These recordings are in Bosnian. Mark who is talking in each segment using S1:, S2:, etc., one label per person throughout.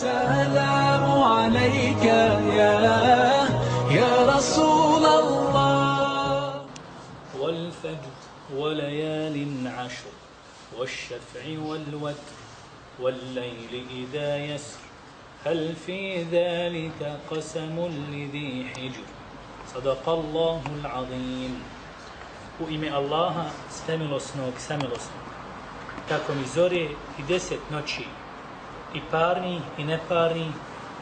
S1: السلام عليك يا يا رسول الله.
S2: والفجر وليال عشر والشفع والوتر والليل إذا يسر. هل في ذلك قسم لذي حجر؟ صدق الله العظيم. U ime Allaha, svemilosnog, samilosnog, tako mi zore i deset noći, i parni i neparni,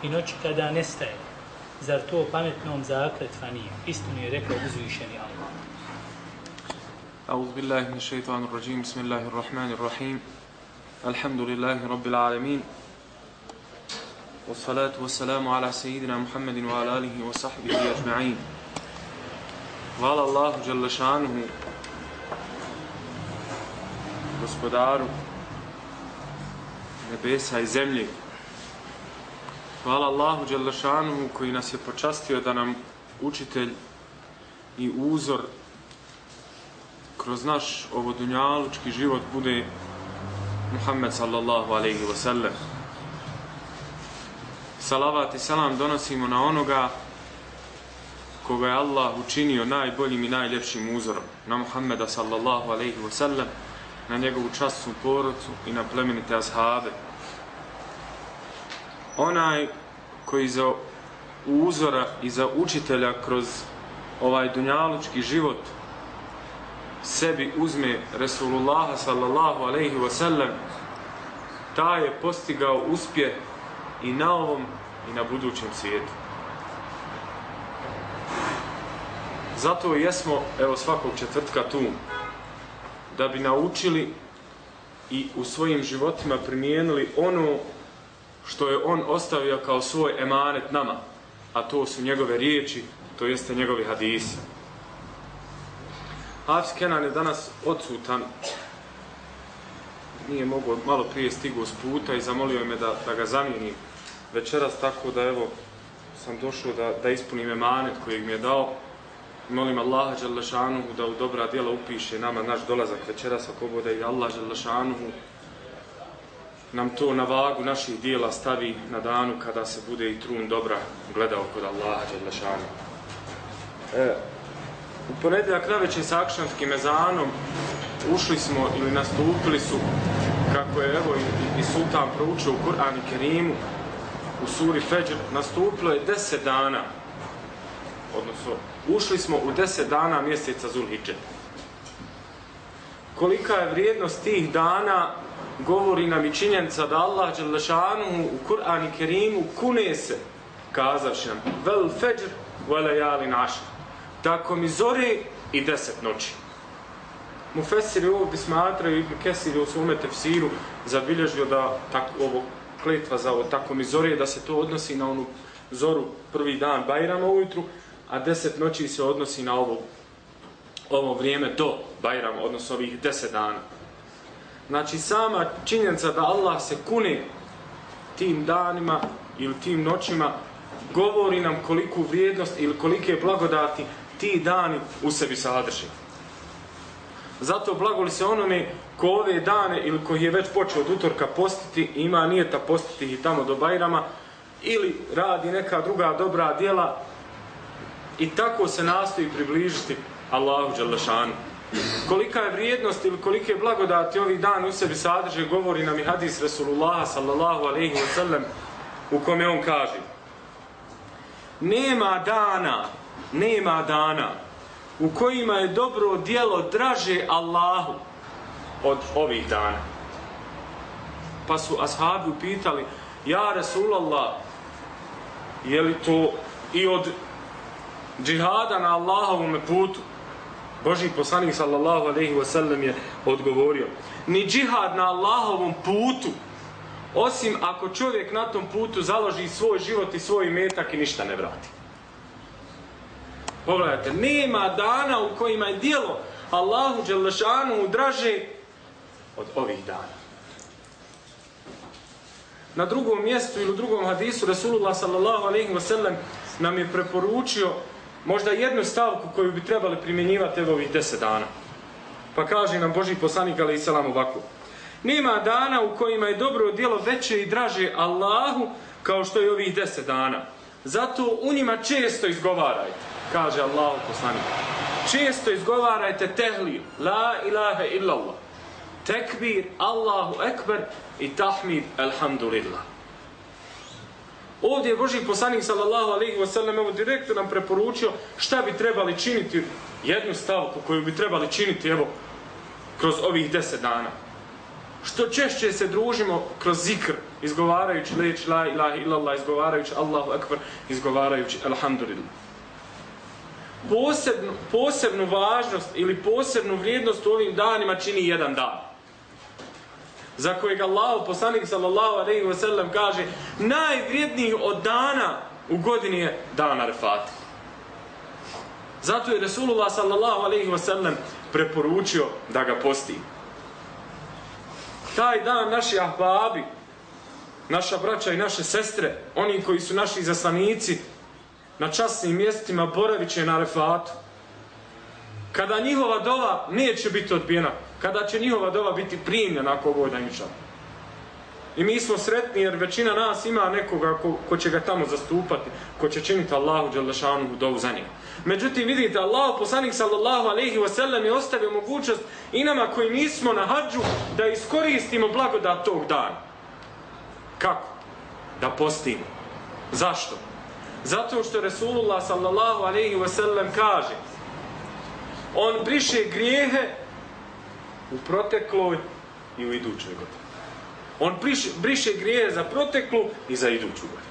S2: i noći kada nestaje. Zar to pametnom zakletva nije? Istinu je rekao uzvišeni Allah.
S3: أعوذ بالله من الشيطان الرجيم بسم الله الرحمن الرحيم الحمد لله رب العالمين والصلاة والسلام على سيدنا محمد وعلى آله وصحبه أجمعين Hvala Allahu Đalešanuhu, gospodaru nebesa i zemlje. Hvala Allahu Đelešanu koji nas je počastio da nam učitelj i uzor kroz naš ovodunjalučki život bude Muhammed sallallahu alaihi wa sallam. Salavat i salam donosimo na onoga koga je Allah učinio najboljim i najljepšim uzorom, na Muhammeda sallallahu alaihi wa sallam, na njegovu častnu porodcu i na plemenite ashabe. Onaj koji za uzora i za učitelja kroz ovaj dunjalučki život sebi uzme Resulullaha sallallahu alaihi wa sallam, ta je postigao uspjeh i na ovom i na budućem svijetu. Zato jesmo, evo svakog četvrtka tu, da bi naučili i u svojim životima primijenili ono što je on ostavio kao svoj emanet nama, a to su njegove riječi, to jeste njegovi hadisi. Hafiz Kenan je danas odsutan, nije mogo, malo prije stigu s puta i zamolio me da, da ga zamijenim večeras, tako da evo sam došao da, da ispunim emanet kojeg mi je dao. Molim Allaha Đalešanuhu da u dobra djela upiše nama naš dolazak večeras, ako bude i Allah Đalešanuhu nam to na vagu naših dijela stavi na danu kada se bude i trun dobra gledao kod Allaha Đalešanuhu. E, u ponedjeljak naveće sa akšanskim mezanom ušli smo ili nastupili su kako je evo i, i sultan proučio u Kur'an i Kerimu u suri Feđr nastupilo je deset dana odnosno ušli smo u deset dana mjeseca Zulhidže. Kolika je vrijednost tih dana govori nam i činjenica da Allah Đelešanu u Kur'an i Kerimu kune se kazavši nam vel feđr vele jali naša tako mi zori i deset noći Mufesiri ovdje smatraju Ibn Kesir u svome tefsiru zabilježio da tako, ovo kletva za ovo tako mi zori da se to odnosi na onu zoru prvi dan Bajrama ujutru a deset noći se odnosi na ovo, ovo vrijeme do Bajrama, odnosno ovih deset dana. Znači, sama činjenica da Allah se kune tim danima ili tim noćima, govori nam koliku vrijednost ili kolike blagodati ti dani u sebi sadrži. Zato blagoli se onome ko ove dane ili koji je već počeo od utorka postiti, ima nijeta postiti i tamo do Bajrama, ili radi neka druga dobra djela, I tako se nastoji približiti Allahu Đalešanu. Kolika je vrijednost ili kolike blagodati ovih dana u sebi sadrže, govori nam i hadis Resulullaha sallallahu alaihi wa sallam u kome on kaže Nema dana, nema dana u kojima je dobro dijelo draže Allahu od ovih dana. Pa su ashabi upitali, ja Resulallah, je li to i od džihada na Allahovom putu, Boži poslanik sallallahu alaihi ve sellem je odgovorio, ni džihad na Allahovom putu, osim ako čovjek na tom putu založi svoj život i svoj metak i ništa ne vrati. Pogledajte, nema dana u kojima je dijelo Allahu Đelešanu draže od ovih dana. Na drugom mjestu ili u drugom hadisu Rasulullah sallallahu alaihi wa sallam nam je preporučio možda jednu stavku koju bi trebali primjenjivati evo ovih deset dana. Pa kaže nam Boži poslanik, ali i selam ovako. Nema dana u kojima je dobro djelo veće i draže Allahu kao što je ovih deset dana. Zato u njima često izgovarajte, kaže Allah poslanik. Često izgovarajte tehlil, la ilaha illallah, tekbir, Allahu ekber i tahmid, alhamdulillah. Ovdje je Boži poslanik sallallahu alaihi wasallam evo direktno nam preporučio šta bi trebali činiti, jednu stavku koju bi trebali činiti evo kroz ovih deset dana. Što češće se družimo kroz zikr, izgovarajući leč la ilaha illallah, izgovarajući Allahu akbar, izgovarajući alhamdulillah. Posebnu, posebnu važnost ili posebnu vrijednost u ovim danima čini jedan dan za kojeg Allah, poslanik sallallahu alaihi wa sallam kaže najvrijedniji od dana u godini je dan Arfati. Zato je Resulullah sallallahu alaihi wa sallam preporučio da ga posti. Taj dan naši ahbabi, naša braća i naše sestre, oni koji su naši zaslanici, na časnim mjestima boravit će na Arfatu. Kada njihova dova neće biti odbijena, kada će njihova dova biti primljena ako ovo da inša. I mi smo sretni jer većina nas ima nekoga ko, ko će ga tamo zastupati, ko će činiti Allahu Đalešanu dovu za njega. Međutim, vidite, Allah, poslanik sallallahu alaihi wasallam je ostavio mogućnost i nama koji nismo na hađu da iskoristimo blagodat tog dana. Kako? Da postimo. Zašto? Zato što Resulullah sallallahu alaihi wasallam kaže on briše grijehe u protekloj i u idućoj godini. On briše, briše grije za proteklu i za iduću godinu.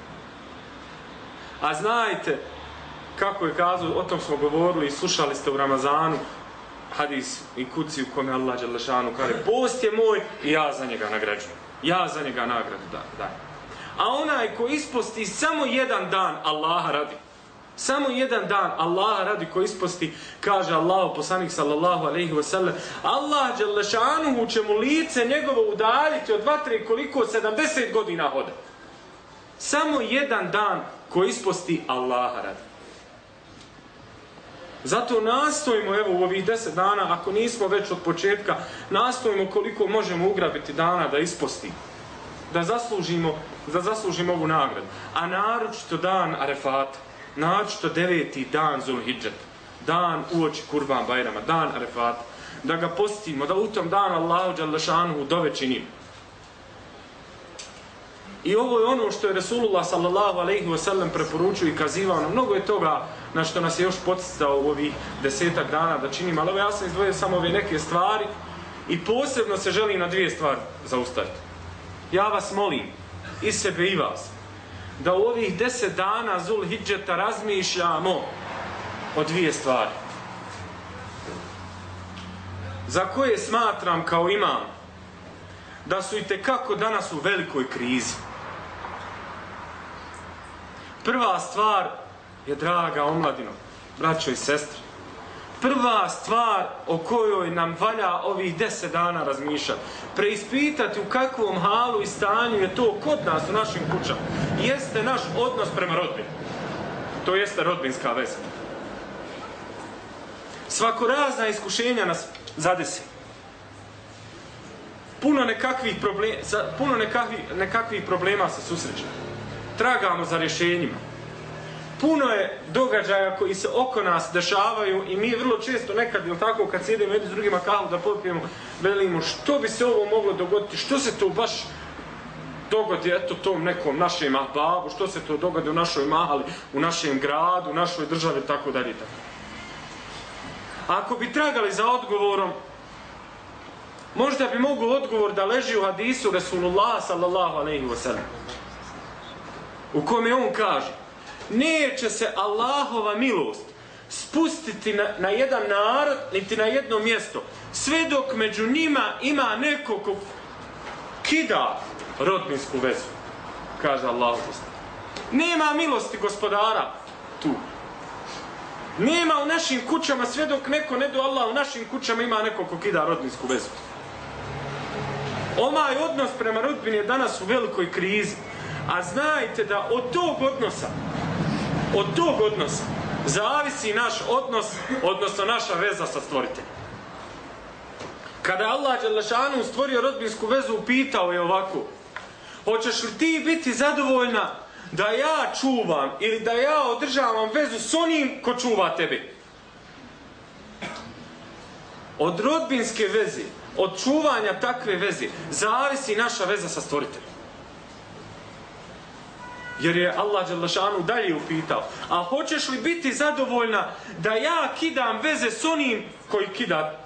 S3: A znajte, kako je kazao, o tom smo govorili i slušali ste u Ramazanu, hadis i kuci u kome Allah Đelešanu kaže, post je moj i ja za njega nagrađujem. Ja za njega nagradu dajem. da. A onaj ko isposti samo jedan dan Allaha radi, Samo jedan dan Allaha radi ko isposti, kaže Allah, poslanik sallallahu alaihi wa sallam, Allah Đalešanuhu će mu lice njegovo udaljiti od vatre koliko 70 godina hoda. Samo jedan dan ko isposti Allaha radi. Zato nastojimo, evo u ovih deset dana, ako nismo već od početka, nastojimo koliko možemo ugrabiti dana da isposti. Da zaslužimo, da zaslužimo ovu nagradu. A naročito dan Arefata načito deveti dan Zulhidžet, dan uoči Kurban Bajrama, dan Arefata, da ga postimo, da u tom danu Allahu Đalešanu dove činimo. I ovo je ono što je Resulullah sallallahu alaihi wa sallam preporučio i kazivao nam. Mnogo je toga na što nas je još podsjetao u ovih desetak dana da činimo. Ali ja sam izdvojio samo ove neke stvari i posebno se želim na dvije stvari zaustaviti. Ja vas molim, i sebe i vas, da u ovih deset dana Zul Hidžeta razmišljamo o dvije stvari. Za koje smatram kao imam da su i kako danas u velikoj krizi. Prva stvar je, draga omladino, braćo i sestre, prva stvar o kojoj nam valja ovih deset dana razmišljati, preispitati u kakvom halu i stanju je to kod nas u našim kućama, jeste naš odnos prema rodbini. To jeste rodbinska veza. Svako razna iskušenja nas zadesi. Puno nekakvih problema, puno nekakvih, nekakvih problema se susrećemo. Tragamo za rješenjima puno je događaja koji se oko nas dešavaju i mi vrlo često nekad, ili tako, kad sjedemo jedni s drugima kahu da popijemo, velimo što bi se ovo moglo dogoditi, što se to baš dogodi eto tom nekom našem ahbabu, što se to dogodi u našoj mahali, u našem gradu, u našoj državi, tako dalje. Tako. Ako bi tragali za odgovorom, možda bi mogu odgovor da leži u hadisu Resulullah sallallahu alaihi wa sallam. U kome on kaže, neće se Allahova milost spustiti na, na jedan narod, niti na jedno mjesto, sve dok među njima ima neko ko kida rodbinsku vezu, kaže Allah. Nema milosti gospodara tu. Nema u našim kućama sve dok neko ne do Allah u našim kućama ima neko ko kida rodbinsku vezu. Omaj odnos prema rodbini je danas u velikoj krizi. A znajte da od tog odnosa od tog odnosa zavisi naš odnos, odnosno naša veza sa stvoriteljem. Kada je Allah Đelešanu stvorio rodbinsku vezu, pitao je ovako. Hoćeš li ti biti zadovoljna da ja čuvam ili da ja održavam vezu s onim ko čuva tebe? Od rodbinske veze, od čuvanja takve veze, zavisi naša veza sa stvoriteljem. Jer je Allah Đelešanu dalje upitao, a hoćeš li biti zadovoljna da ja kidam veze s onim koji kida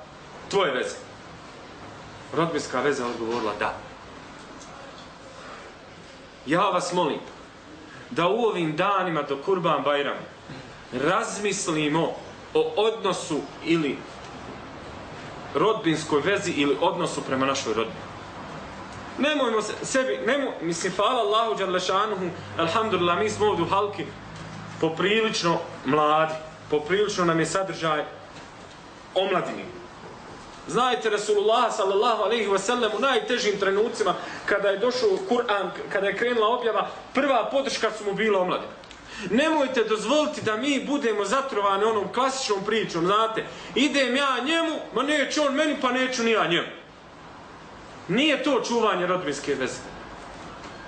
S3: tvoje veze? Rodbinska veza odgovorila da. Ja vas molim da u ovim danima do Kurban Bajram razmislimo o odnosu ili rodbinskoj vezi ili odnosu prema našoj rodbini. Nemojmo se, sebi, nemo, mislim, hvala Allahu Đalešanuhu, alhamdulillah, mi smo ovdje u Halki poprilično mladi, poprilično nam je sadržaj omladini. Znajte, Rasulullah sallallahu alaihi wa sallam u najtežim trenucima, kada je došao Kur'an, kada je krenula objava, prva podrška su mu bila omladina. Nemojte dozvoliti da mi budemo zatrovani onom klasičnom pričom, znate, idem ja njemu, ma neće on meni, pa neću ni ja njemu. Nije to čuvanje rodbinske veze.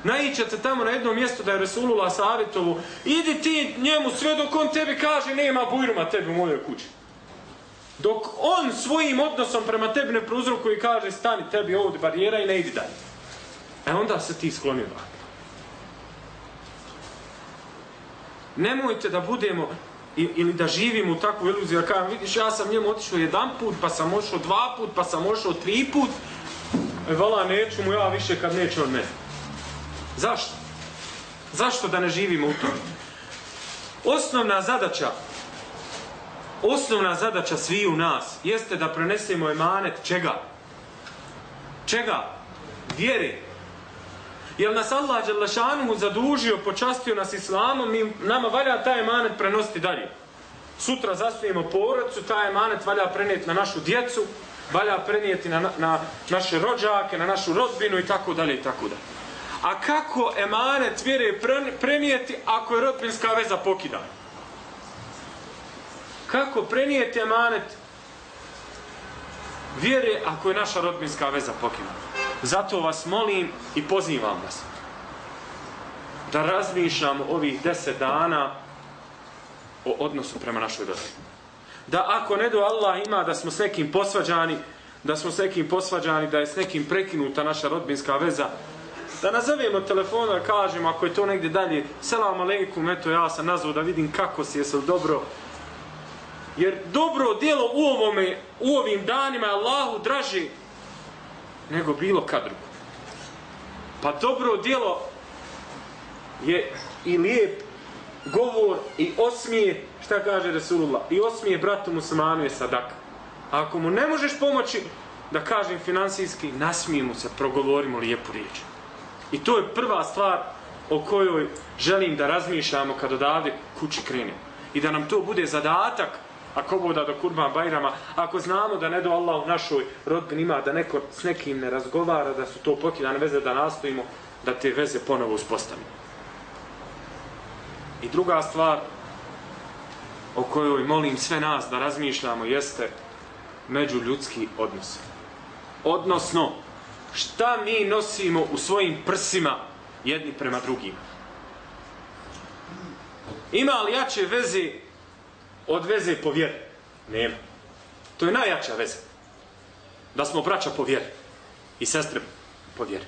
S3: Naićete tamo na jedno mjesto da je Resulullah savjetovu, idi ti njemu sve dok on tebi kaže nema bujruma tebi u mojoj kući. Dok on svojim odnosom prema tebi ne prouzroku i kaže stani tebi ovdje barijera i ne idi dalje. E onda se ti skloni van. Nemojte da budemo ili da živimo u takvu iluziju, da kažem, vidiš, ja sam njemu otišao jedan put, pa sam ošao dva put, pa sam ošao tri put, e, vala, neću mu ja više kad neće on mene. Zašto? Zašto da ne živimo u tome? Osnovna zadaća osnovna zadaća svi u nas jeste da prenesemo emanet čega? Čega? Vjere. Jel nas Allah Đelešanuhu zadužio, počastio nas islamom, mi, nama valja taj emanet prenositi dalje. Sutra zasnijemo porodcu, taj emanet valja prenijeti na našu djecu, valja prenijeti na, na naše rođake, na našu rodbinu i tako dalje i tako dalje. A kako emanet vjere prenijeti ako je rodbinska veza pokidana? kako prenijeti emanet vjere ako je naša rodbinska veza pokidana? Zato vas molim i pozivam vas da razmišljamo ovih deset dana o odnosu prema našoj rodbini. Da ako ne do Allah ima da smo s nekim posvađani, da smo s nekim posvađani, da je s nekim prekinuta naša rodbinska veza, da nazovemo telefon da kažemo ako je to negdje dalje, selam aleikum, eto ja sam nazvao da vidim kako si, jesi dobro, Jer dobro djelo u ovome, u ovim danima je Allahu draži nego bilo kad drugo. Pa dobro djelo je i lijep govor i osmije, šta kaže Resulullah, i osmije bratu muslimanu je sadaka. A ako mu ne možeš pomoći, da kažem finansijski, nasmijemo se, progovorimo lijepu riječ. I to je prva stvar o kojoj želim da razmišljamo kad odavde kući krenemo. I da nam to bude zadatak ako boda do kurban bajrama, ako znamo da ne do Allah u našoj rodbini ima, da neko s nekim ne razgovara, da su to pokidane veze, da nastojimo da te veze ponovo uspostavimo. I druga stvar o kojoj molim sve nas da razmišljamo jeste međuljudski odnos. Odnosno, šta mi nosimo u svojim prsima jedni prema drugima. Ima li jače veze od veze po vjeri? Nema. To je najjača veza. Da smo braća po vjeri. I sestre po vjeri.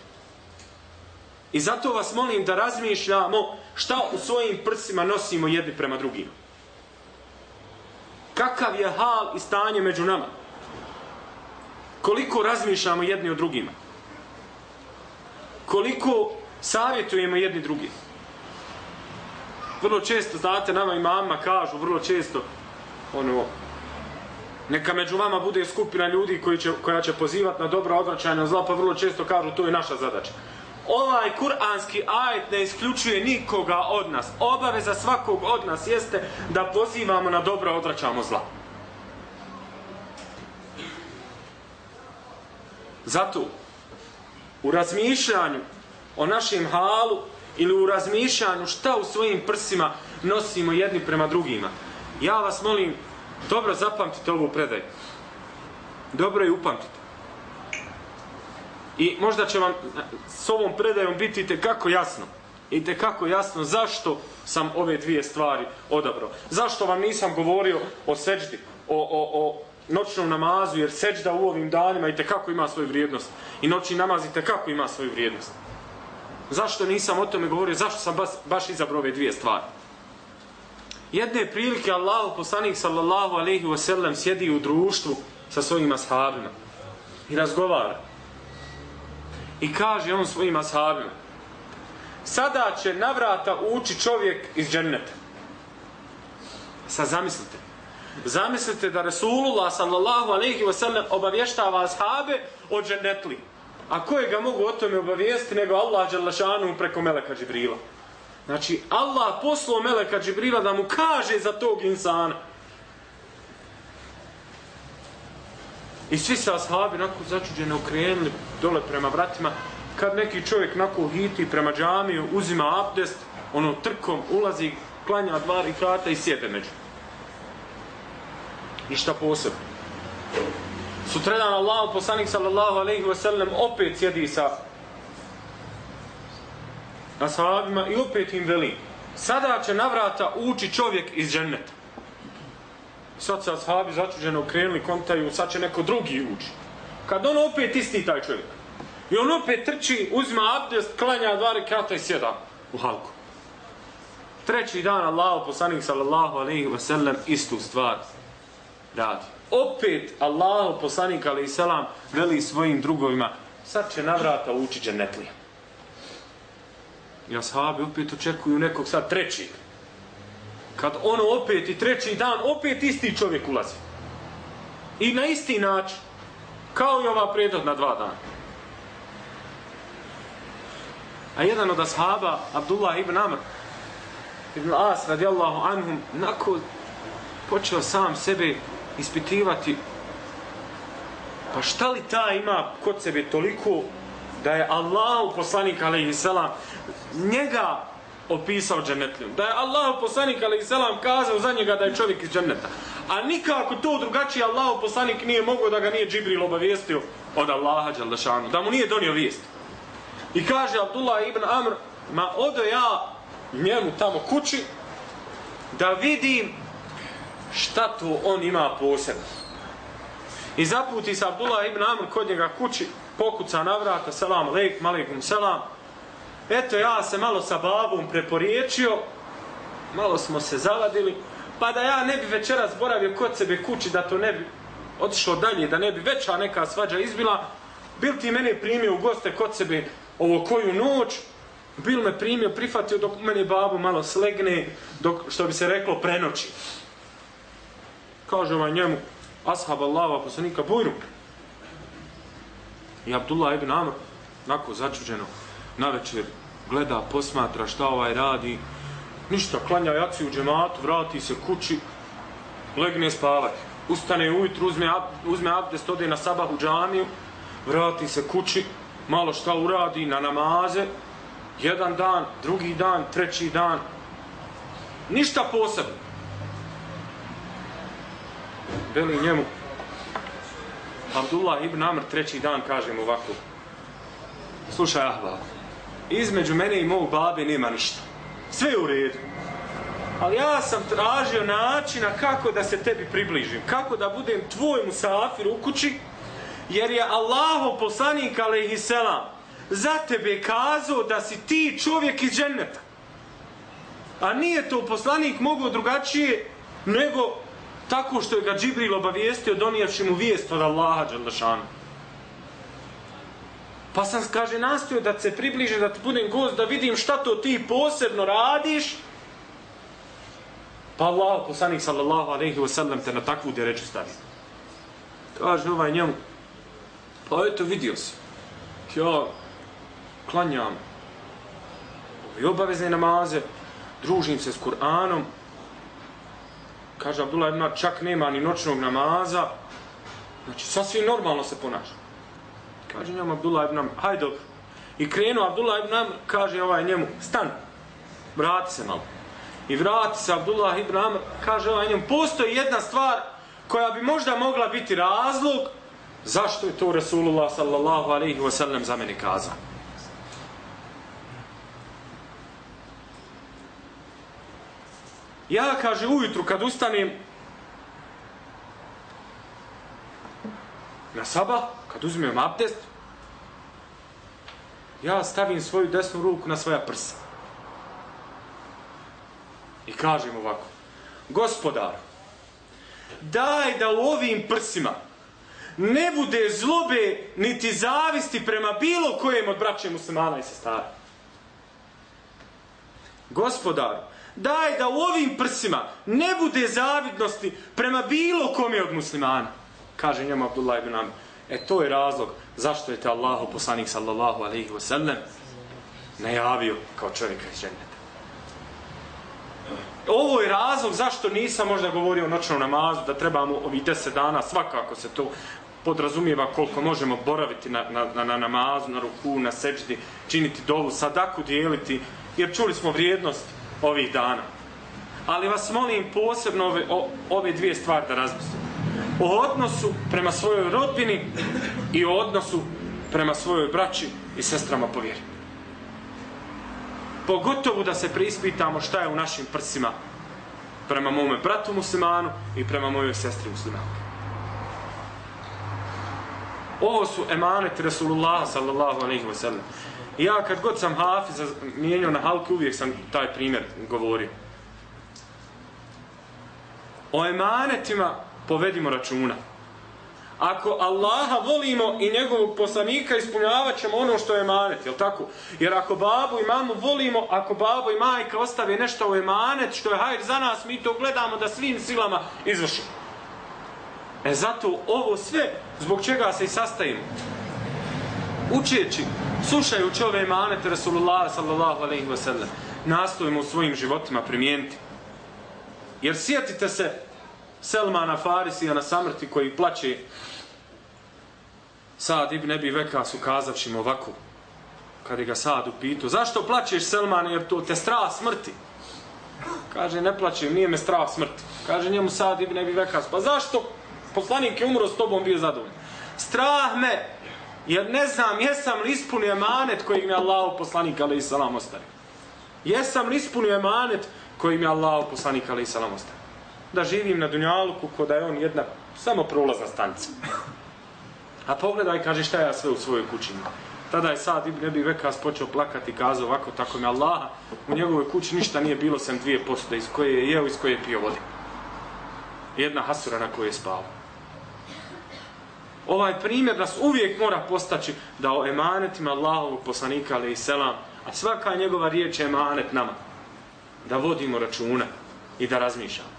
S3: I zato vas molim da razmišljamo šta u svojim prsima nosimo jedni prema drugima. Kakav je hal i stanje među nama? Koliko razmišljamo jedni o drugima? Koliko savjetujemo jedni drugi? vrlo često, znate, nama i mama kažu, vrlo često, ono, neka među vama bude skupina ljudi koji će, koja će pozivati na dobro odvraćanje zla, pa vrlo često kažu, to je naša zadaća. Ovaj kuranski ajet ne isključuje nikoga od nas. Obaveza svakog od nas jeste da pozivamo na dobro odvraćamo zla. Zato, u razmišljanju o našem halu, ili u razmišljanju šta u svojim prsima nosimo jedni prema drugima. Ja vas molim, dobro zapamtite ovu predaju. Dobro je upamtite. I možda će vam s ovom predajom biti te kako jasno. I te kako jasno zašto sam ove dvije stvari odabrao. Zašto vam nisam govorio o seđdi, o, o, o noćnom namazu, jer seđda u ovim danima i te kako ima svoju vrijednost. I noćni namaz i kako ima svoju vrijednost. Zašto nisam o tome govorio, zašto sam baš, baš izabrao ove dvije stvari. Jedne prilike Allahu poslanik sallallahu alaihi ve sellem sjedi u društvu sa svojim ashabima i razgovara. I kaže on svojim ashabima, sada će na vrata ući čovjek iz dženneta. Sad zamislite. Zamislite da Resulullah sallallahu alaihi wa sallam obavještava ashabe o džennetli. A koje ga mogu o tome obavijesti nego Allah Đalašanu preko Meleka Džibrila. Znači, Allah poslao Meleka Džibrila da mu kaže za tog insana. I svi se ashabi nakon začuđeno okrenuli dole prema vratima. Kad neki čovjek nakon hiti prema džamiju, uzima abdest, ono trkom ulazi, klanja dva rikata i sjede među. Ništa posebno. Sutredan Allah, poslanik sallallahu alaihi wasallam, opet sjedi sa ashabima i opet im veli sada će na vrata ući čovjek iz dženneta. Sad se ashabi začuđeno krenuli, kontaju, sad će neko drugi ući. Kad on opet isti taj čovjek. I on opet trči, uzima abdest, klanja dva rekata i sjeda u halku. Treći dan Allah, poslanik sallallahu alaihi wa sallam, istu stvar radi. Opet Allah, poslanik alaihi sallam, veli svojim drugovima, sad će na vrata ući džennetlija. I ashabi opet očekuju nekog sad trećeg. Kad ono opet i treći dan, opet isti čovjek ulazi. I na isti način. Kao i ova predodna dva dana. A jedan od ashaba, Abdullah ibn Amr, ibn As radijallahu anhum, nako počeo sam sebe ispitivati pa šta li ta ima kod sebe toliko da je Allah poslanik alaihi selam njega opisao dženetlijom. Da je Allah poslanik alaihi kazao za njega da je čovjek iz dženeta. A nikako to drugačije Allah poslanik nije mogao da ga nije Džibril obavijestio od Allaha Đaldašanu. Da mu nije donio vijest. I kaže Abdullah ibn Amr, ma odo ja njemu tamo kući da vidim šta to on ima posebno. I zaputi se Abdullah ibn Amr kod njega kući, pokuca na vrata, selam alejk, malikum selam. Eto ja se malo sa babom preporiječio, malo smo se zavadili, pa da ja ne bi večeras boravio kod sebe kući, da to ne bi otišao dalje, da ne bi veća neka svađa izbila, bil ti mene primio u goste kod sebe ovo koju noć, bil me primio, prihvatio dok mene babu malo slegne, dok, što bi se reklo, prenoći. Kaže ovaj njemu, ashab Allahova poslanika Bujru, I Abdullah ibn Amr, nako začuđeno, na večer gleda, posmatra šta ovaj radi, ništa, klanja jaci u džematu, vrati se kući, legne spavati. Ustane ujutru, uzme, ab, uzme abdest, ode na sabah u džamiju, vrati se kući, malo šta uradi na namaze, jedan dan, drugi dan, treći dan, ništa posebno. Veli njemu, Abdullah ibn Amr treći dan kaže mu ovako. Slušaj Ahbab, između mene i mog babe nema ništa. Sve je u redu. Ali ja sam tražio načina kako da se tebi približim. Kako da budem tvoj musafir u kući. Jer je Allaho poslanik alaihisselam za tebe kazao da si ti čovjek iz dženneta. A nije to poslanik mogao drugačije nego tako što je ga Džibril obavijestio donijevši mu vijest od Allaha Đalešanu. Pa sam, kaže, nastoju da se približe, da ti budem gost, da vidim šta to ti posebno radiš. Pa Allah, poslanik sallallahu alaihi wa sallam, te na takvu reči stavi. Kaže ovaj njemu, pa eto vidio si, ja klanjam ove obavezne namaze, družim se s Kur'anom, kaže Abdullah ibn čak nema ni noćnog namaza, znači sasvim normalno se ponaša. Kaže njemu Abdullah ibn hajde dobro. I krenu Abdullah ibn Amr, kaže ovaj njemu, stan, vrati se malo. I vrati se Abdullah ibn Amr, kaže ovaj njemu, postoji jedna stvar koja bi možda mogla biti razlog Zašto je to Rasulullah sallallahu alaihi wa sallam za mene kazao? Ja, kaže, ujutru kad ustanem na sabah, kad uzmem abdest, ja stavim svoju desnu ruku na svoja prsa. I kažem ovako, gospodar, daj da u ovim prsima ne bude zlobe niti zavisti prema bilo kojem od braće muslimana i sestara. Gospodar, daj da u ovim prsima ne bude zavidnosti prema bilo kome od muslimana. Kaže njemu Abdullah ibn Amr. E to je razlog zašto je te Allahu poslanik sallallahu alaihi wa sallam najavio kao čovjeka iz dženneta. Ovo je razlog zašto nisam možda govorio o noćnom namazu, da trebamo ovih deset dana, svakako se to podrazumijeva koliko možemo boraviti na, na, na, na namazu, na ruku, na seđdi, činiti dovu, sadaku dijeliti, jer čuli smo vrijednost ovih dana. Ali vas molim posebno ove, o, ove dvije stvari da razmislite. O odnosu prema svojoj rodbini i o odnosu prema svojoj braći i sestrama po vjeri. Pogotovo da se preispitamo šta je u našim prsima prema mome bratu muslimanu i prema mojoj sestri muslimanke. Ovo su emanet Rasulullah sallallahu alaihi wa sallam. Ja kad god sam Hafiz mijenio na halku, uvijek sam taj primjer govorio. O emanetima povedimo računa. Ako Allaha volimo i njegovog poslanika, ispunjavat ćemo ono što je emanet, jel tako? Jer ako babu i mamu volimo, ako babo i majka ostave nešto u emanet, što je hajr za nas, mi to gledamo da svim silama izvršimo. E zato ovo sve, zbog čega se i sastavimo. Učeći, slušajući ove emanete Rasulullah sallallahu alaihi wa sallam, nastojimo u svojim životima primijeniti. Jer sjetite se Selmana Farisija na samrti koji plaće Sad ibn Ebi Veka su kazavši mu ovako kada ga Sad upitu zašto plaćeš Selmane jer to te strah smrti? Kaže ne plaćem nije me strah smrti. Kaže njemu Sad ibn Ebi Veka pa zašto? Poslanik je umro s tobom bio zadovoljan. Strah me jer ne znam jesam li ispunio emanet koji mi je Allah poslanik ali i salam ostavio jesam li ispunio emanet koji mi je Allah poslanik ali i salam ostavio da živim na Dunjaluku ko da je on jedna samo prolazna stanica. A pogledaj, kaže, šta ja sve u svojoj kući imam. Tada je sad Ibn Ebi Vekas počeo plakati i kazao ovako, tako mi Allaha, u njegovoj kući ništa nije bilo sem dvije posude iz koje je jeo, iz koje je pio vode. Jedna hasura na kojoj je spao. Ovaj primjer nas uvijek mora postaći da o emanetima Allahovog poslanika, ali i selam, a svaka njegova riječ je emanet nama. Da vodimo računa i da razmišljamo.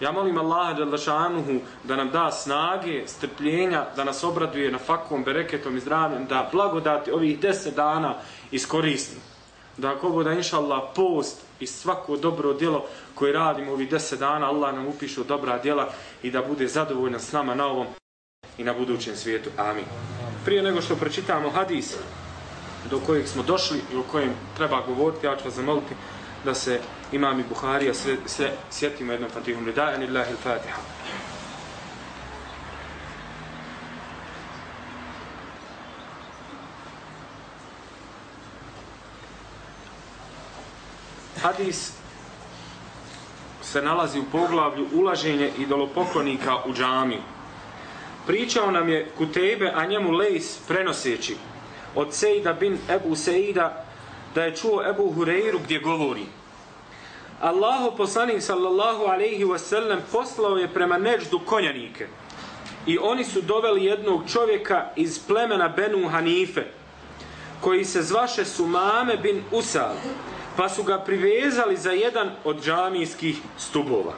S3: Ja molim Allaha Đalešanuhu da nam da snage, strpljenja, da nas obraduje na fakom, bereketom i zdravljem, da blagodati ovih deset dana iskoristimo. Da ako da inša Allah post i svako dobro djelo koje radimo ovih deset dana, Allah nam upiše dobra djela i da bude zadovoljna s nama na ovom i na budućem svijetu. Amin. Prije nego što pročitamo hadis do kojeg smo došli i o kojem treba govoriti, ja ću vas zamoliti da se imam i Buharija sve, sve sjetimo jednom fatihom ridajan illahi al-Fatiha. Hadis se nalazi u poglavlju ulaženje idolopoklonika u džamiju. Pričao nam je Kutejbe, a njemu Lejs prenoseći od Sejda bin Ebu Sejda da je čuo Ebu Hureyru gdje govori. Allahu poslanik sallallahu alaihi wasallam poslao je prema Neždu konjanike. I oni su doveli jednog čovjeka iz plemena Benu Hanife koji se zvaše Sumame bin Usal pa su ga privezali za jedan od džamijskih stubova.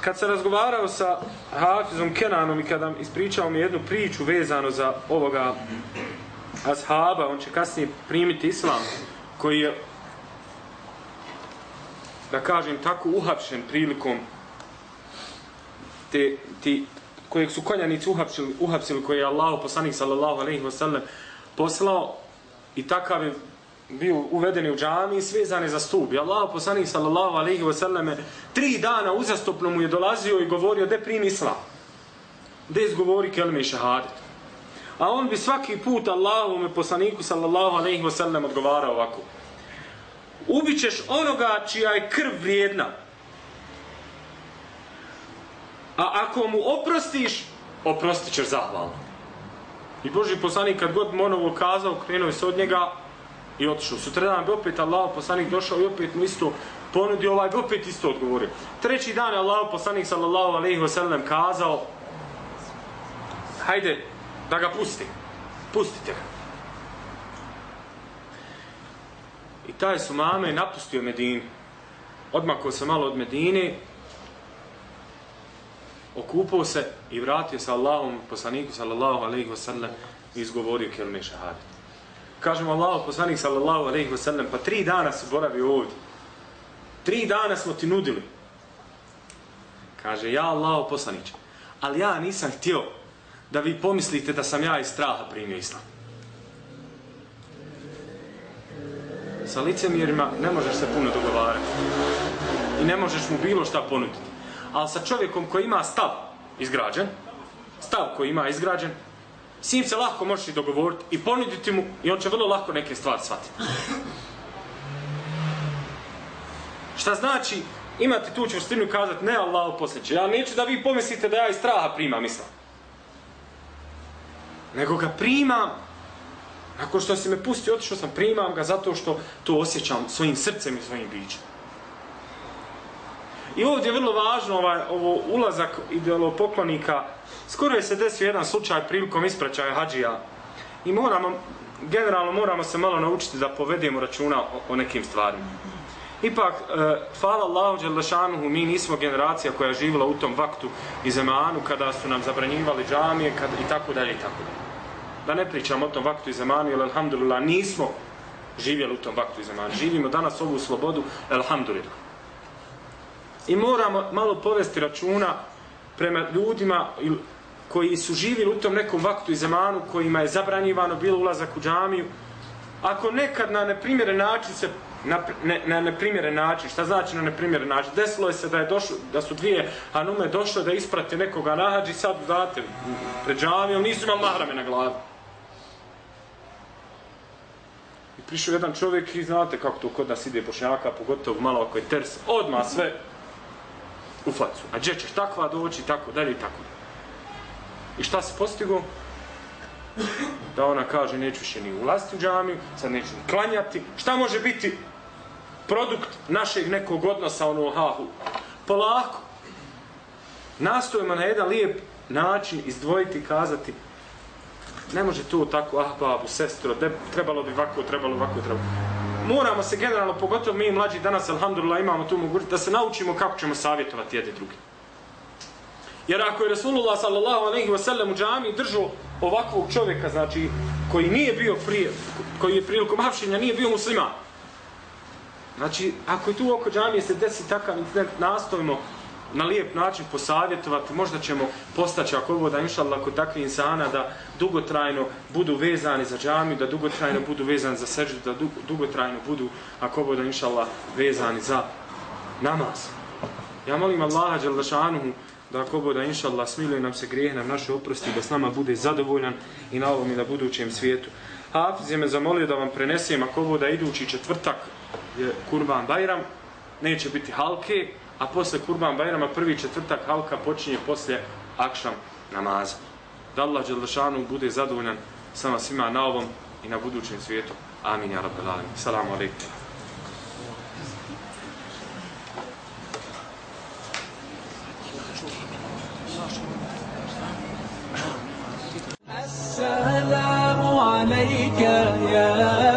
S3: Kad se razgovarao sa Hafizom Kenanom i kada ispričao mi jednu priču vezano za ovoga ashaba, on će kasnije primiti islam, koji je, da kažem tako, uhapšen prilikom te, ti, kojeg su konjanici uhapsili, uhapsili koji je Allah, poslanik sallallahu alaihi wa sallam, poslao i takav je bio uveden u džami i svezan za stup. I Allah, poslanik sallallahu alaihi wa sallam, tri dana uzastopno mu je dolazio i govorio, de primi islam. da izgovori kelime šahadet. A on bi svaki put Allahovome poslaniku sallallahu alejhi ve sellem odgovarao ovako. Ubićeš onoga čija je krv vrijedna. A ako mu oprostiš, oprostit ćeš zahvalno. I Boži poslanik kad god mu ono kazao, krenuo je se od njega i otišao. Sutradan bi opet Allah poslanik došao i opet mu isto ponudio, ovaj bi opet isto odgovorio. Treći dan je Allah poslanik sallallahu alejhi ve sellem kazao hajde da ga pusti. Pustite ga. I taj su mame napustio Medinu. Odmakao se malo od Medine, okupao se i vratio se Allahom, poslaniku sallallahu alaihi wasallam i izgovorio kelime šahadet. Kažemo Allahu poslanik sallallahu alaihi wasallam, pa tri dana se boravi ovdje. Tri dana smo ti nudili. Kaže, ja Allahu poslanić, ali ja nisam htio da vi pomislite da sam ja iz straha primio islam. Sa licemjerima ne možeš se puno dogovarati. I ne možeš mu bilo šta ponuditi. Ali sa čovjekom koji ima stav izgrađen, stav koji ima izgrađen, s njim se lahko možeš i dogovoriti i ponuditi mu i on će vrlo lako neke stvari shvatiti. Šta znači imati tu čvrstinu i kazati ne Allah posljedće. Ja neću da vi pomislite da ja iz straha primam islam. Nego ga primam Nakon što si me pustio, otišao sam, primam ga zato što to osjećam svojim srcem i svojim bićem. I ovdje je vrlo važno ovaj, ovo ulazak ideolo poklonika. Skoro je se desio jedan slučaj prilikom ispraćaja hađija. I moramo, generalno moramo se malo naučiti da povedemo računa o, o nekim stvarima. Ipak, e, hvala Allahu Đelešanuhu, mi nismo generacija koja je živjela u tom vaktu i zemanu kada su nam zabranjivali džamije kad, i tako dalje i tako dalje. Da ne pričamo o tom vaktu i zamanu, jer alhamdulillah nismo živjeli u tom vaktu i zamanu. Živimo danas ovu slobodu, alhamdulillah. I moramo malo povesti računa prema ljudima koji su živjeli u tom nekom vaktu i zamanu, kojima je zabranjivano bilo ulazak u džamiju. Ako nekad na neprimjeren način se na, ne, na neprimjeren način, šta znači na neprimjeren način? Desilo je se da je došlo, da su dvije anume došle da isprate nekoga na hađi, sad date pred džamijom, nisu imali mahrame na glavi. I prišao jedan čovjek i znate kako to kod nas ide bošnjaka, pogotovo malo ako je ters, odma sve u facu. A gdje ćeš takva doći, tako dalje i tako dalje. I šta se postigo? Da ona kaže, neću više ni ulaziti u džamiju, sad neću ni klanjati. Šta može biti produkt našeg nekog odnosa, ono, hahu? Polako. Nastojimo na jedan lijep način izdvojiti i kazati ne može to tako, ah, babu, sestro, de, trebalo bi ovako, trebalo ovako, trebalo. Moramo se generalno, pogotovo mi mlađi danas, alhamdulillah, imamo tu mogućnost da se naučimo kako ćemo savjetovati jedni drugi. Jer ako je Rasulullah sallallahu alejhi ve sellem u džamii držao ovakvog čovjeka, znači koji nije bio prije, koji je prilikom hapšenja nije bio musliman. Znači, ako je tu oko džamije se desi takav incident, nastojimo na lijep način posavjetovati, možda ćemo postaći ako ovo da inša Allah kod takvih insana da dugotrajno budu vezani za džamiju, da dugotrajno budu vezani za seđu, da dugotrajno budu ako ovo da inša Allah vezani za namaz. Ja molim Allaha Đaldašanuhu da ako ovo da inša Allah smiluje nam se grijeh nam naše oprosti, da s nama bude zadovoljan i na ovom i na budućem svijetu. Hafiz je me zamolio da vam prenesem ako ovo da idući četvrtak je Kurban Bajram, neće biti halke, a posle Kurban Bajrama prvi četvrtak halka počinje posle akšam namaza. Da Allah Đelešanu bude zadovoljan sama svima na ovom i na budućem svijetu. Amin, ja rabbel alamin. Salamu alaikum.
S1: السلام عليك يا